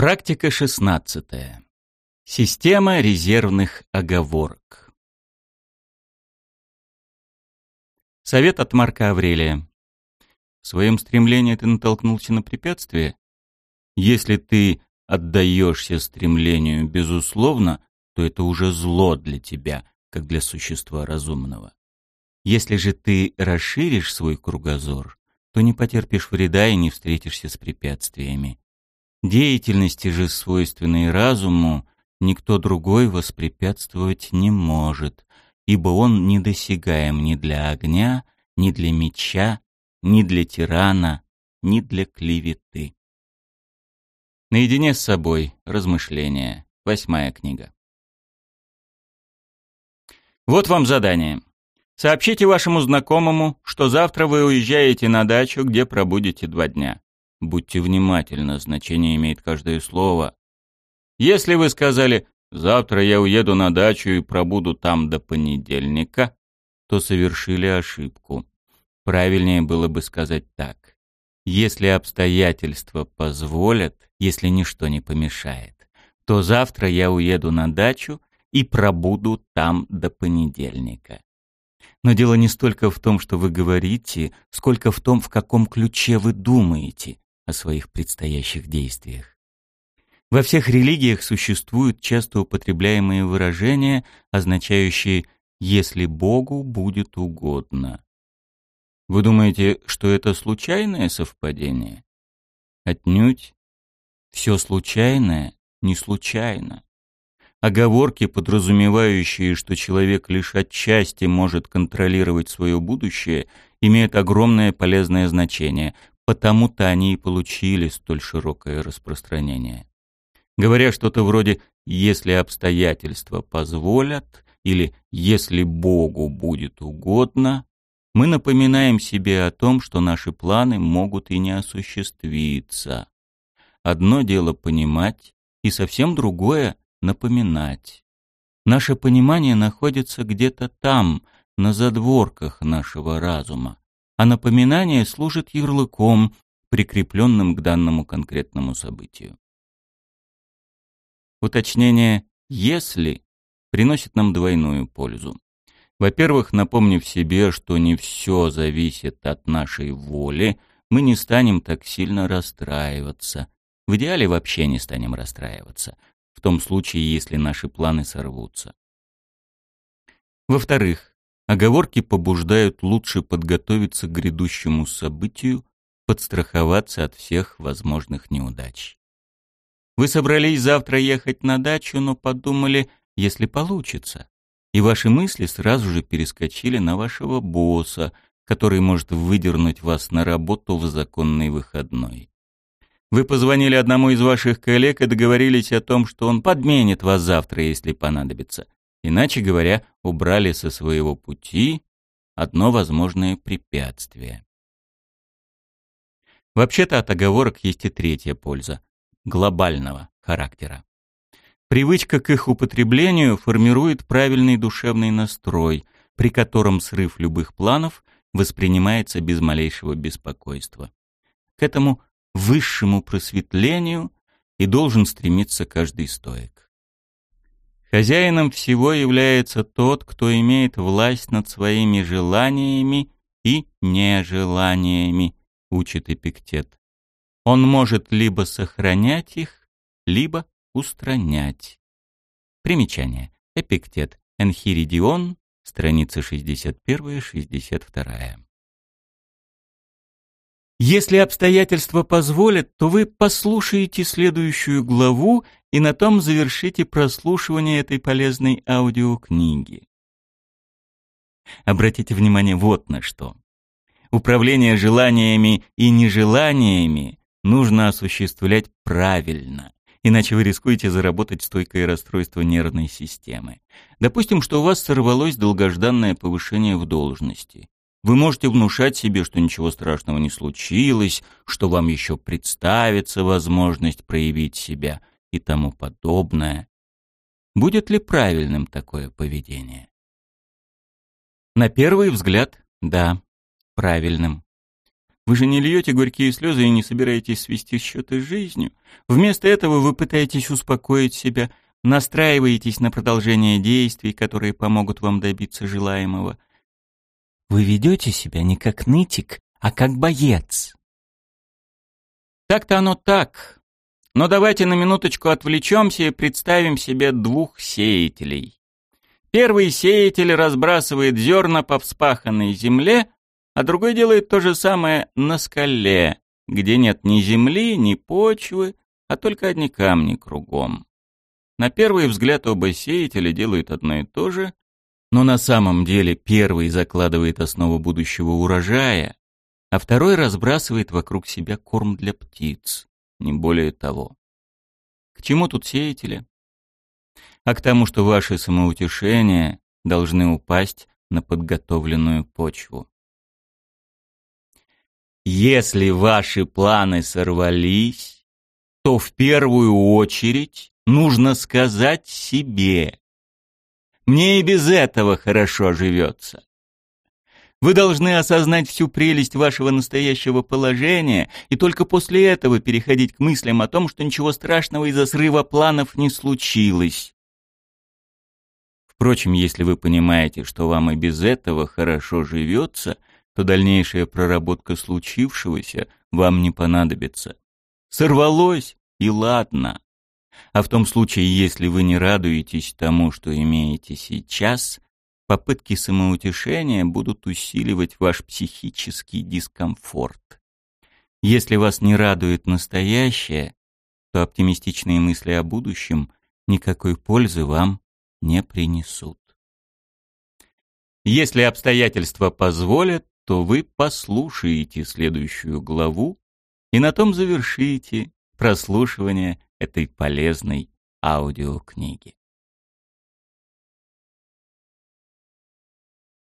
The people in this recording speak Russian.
Практика 16. Система резервных оговорок. Совет от Марка Аврелия. В своем стремлении ты натолкнулся на препятствие? Если ты отдаешься стремлению безусловно, то это уже зло для тебя, как для существа разумного. Если же ты расширишь свой кругозор, то не потерпишь вреда и не встретишься с препятствиями. Деятельности же, свойственной разуму, никто другой воспрепятствовать не может, ибо он недосягаем ни для огня, ни для меча, ни для тирана, ни для клеветы. Наедине с собой. Размышления. Восьмая книга. Вот вам задание. Сообщите вашему знакомому, что завтра вы уезжаете на дачу, где пробудете два дня. Будьте внимательны, значение имеет каждое слово. Если вы сказали «завтра я уеду на дачу и пробуду там до понедельника», то совершили ошибку. Правильнее было бы сказать так. Если обстоятельства позволят, если ничто не помешает, то завтра я уеду на дачу и пробуду там до понедельника. Но дело не столько в том, что вы говорите, сколько в том, в каком ключе вы думаете о своих предстоящих действиях. Во всех религиях существуют часто употребляемые выражения, означающие «если Богу будет угодно». Вы думаете, что это случайное совпадение? Отнюдь. Все случайное не случайно. Оговорки, подразумевающие, что человек лишь отчасти может контролировать свое будущее, имеют огромное полезное значение, потому-то они и получили столь широкое распространение. Говоря что-то вроде «если обстоятельства позволят» или «если Богу будет угодно», мы напоминаем себе о том, что наши планы могут и не осуществиться. Одно дело понимать, и совсем другое напоминать. Наше понимание находится где-то там, на задворках нашего разума, а напоминание служит ярлыком, прикрепленным к данному конкретному событию. Уточнение «если» приносит нам двойную пользу. Во-первых, напомнив себе, что не все зависит от нашей воли, мы не станем так сильно расстраиваться. В идеале вообще не станем расстраиваться в том случае, если наши планы сорвутся. Во-вторых, оговорки побуждают лучше подготовиться к грядущему событию, подстраховаться от всех возможных неудач. Вы собрались завтра ехать на дачу, но подумали, если получится. И ваши мысли сразу же перескочили на вашего босса, который может выдернуть вас на работу в законный выходной. Вы позвонили одному из ваших коллег и договорились о том, что он подменит вас завтра, если понадобится. Иначе говоря, убрали со своего пути одно возможное препятствие. Вообще-то от оговорок есть и третья польза – глобального характера. Привычка к их употреблению формирует правильный душевный настрой, при котором срыв любых планов воспринимается без малейшего беспокойства. К этому высшему просветлению и должен стремиться каждый стоик. Хозяином всего является тот, кто имеет власть над своими желаниями и нежеланиями, учит Эпиктет. Он может либо сохранять их, либо устранять. Примечание. Эпиктет. Энхиридион, страница 61-62. Если обстоятельства позволят, то вы послушаете следующую главу и на том завершите прослушивание этой полезной аудиокниги. Обратите внимание вот на что. Управление желаниями и нежеланиями нужно осуществлять правильно, иначе вы рискуете заработать стойкое расстройство нервной системы. Допустим, что у вас сорвалось долгожданное повышение в должности. Вы можете внушать себе, что ничего страшного не случилось, что вам еще представится возможность проявить себя и тому подобное. Будет ли правильным такое поведение? На первый взгляд, да, правильным. Вы же не льете горькие слезы и не собираетесь свести счеты с жизнью. Вместо этого вы пытаетесь успокоить себя, настраиваетесь на продолжение действий, которые помогут вам добиться желаемого. Вы ведете себя не как нытик, а как боец. Так-то оно так. Но давайте на минуточку отвлечемся и представим себе двух сеятелей. Первый сеятель разбрасывает зерна по вспаханной земле, а другой делает то же самое на скале, где нет ни земли, ни почвы, а только одни камни кругом. На первый взгляд оба сеятеля делают одно и то же, но на самом деле первый закладывает основу будущего урожая, а второй разбрасывает вокруг себя корм для птиц, не более того. К чему тут сеятели? А к тому, что ваши самоутешения должны упасть на подготовленную почву. Если ваши планы сорвались, то в первую очередь нужно сказать себе «Мне и без этого хорошо живется». Вы должны осознать всю прелесть вашего настоящего положения и только после этого переходить к мыслям о том, что ничего страшного из-за срыва планов не случилось. Впрочем, если вы понимаете, что вам и без этого хорошо живется, то дальнейшая проработка случившегося вам не понадобится. Сорвалось, и ладно. А в том случае, если вы не радуетесь тому, что имеете сейчас, Попытки самоутешения будут усиливать ваш психический дискомфорт. Если вас не радует настоящее, то оптимистичные мысли о будущем никакой пользы вам не принесут. Если обстоятельства позволят, то вы послушаете следующую главу и на том завершите прослушивание этой полезной аудиокниги.